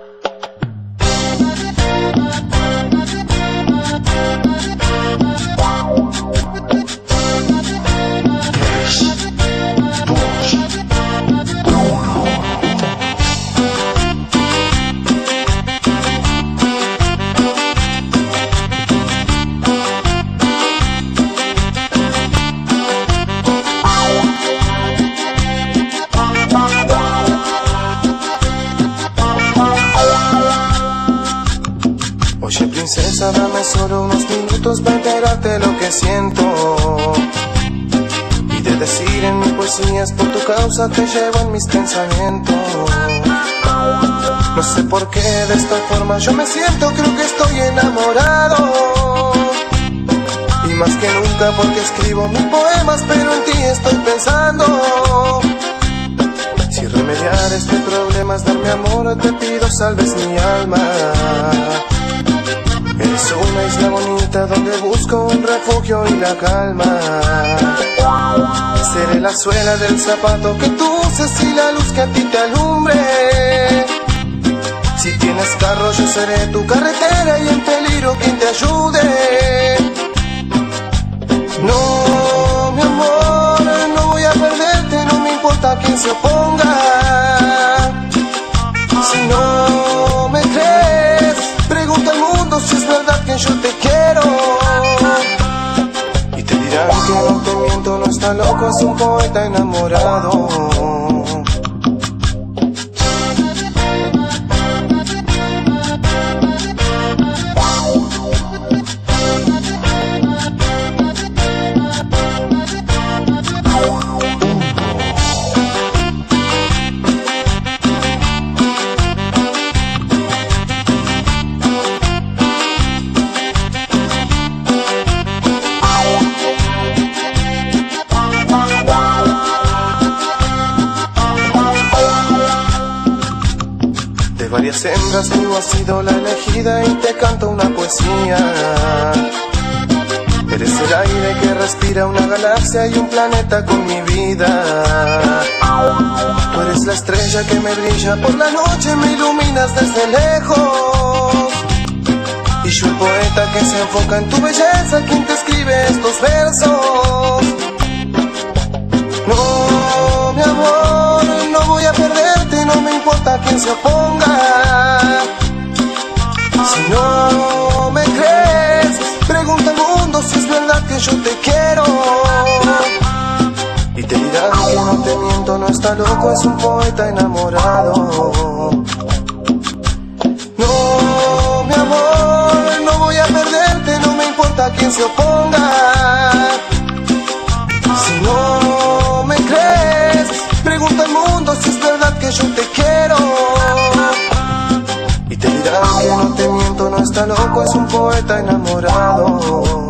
Yeah. Princesa, dame solo unos minutos para enterarte lo que siento. Y de decir en mis poesías por tu causa te llevo en mis pensamientos. No sé por qué de esta forma yo me siento, creo que estoy enamorado. Y más que nunca porque escribo mis poemas, pero en ti estoy pensando. Si remediar este problema es darme amor, te pido salves mi alma es una isla bonita donde busco un refugio y la calma. Seré la suela del zapato que tú uses y la luz que a ti te alumbre. Si tienes carro yo seré tu carretera y en peligro quien te ayude. No, mi amor, no voy a perderte, no me importa quién se oponga. Loco, es un poeta enamorado. Varias hembras tú has sido la elegida y te canto una poesía. Eres el aire que respira una galaxia y un planeta con mi vida. Tú eres la estrella que me brilla por la noche, me iluminas desde lejos. Y yo el poeta que se enfoca en tu belleza, quien te escribe estos versos. No, mi amor, no voy a perderte, no me importa quién se oponga. Si no me crees, pregunta al mundo si es verdad que yo te quiero. Y te dirán que no te miento, no está loco, es un poeta enamorado. No, mi amor, no voy a perderte, no me importa quién se oponga. Si no me crees, pregunta al mundo si es verdad que yo te quiero. Y te dirán que no te no está loco, es un poeta enamorado.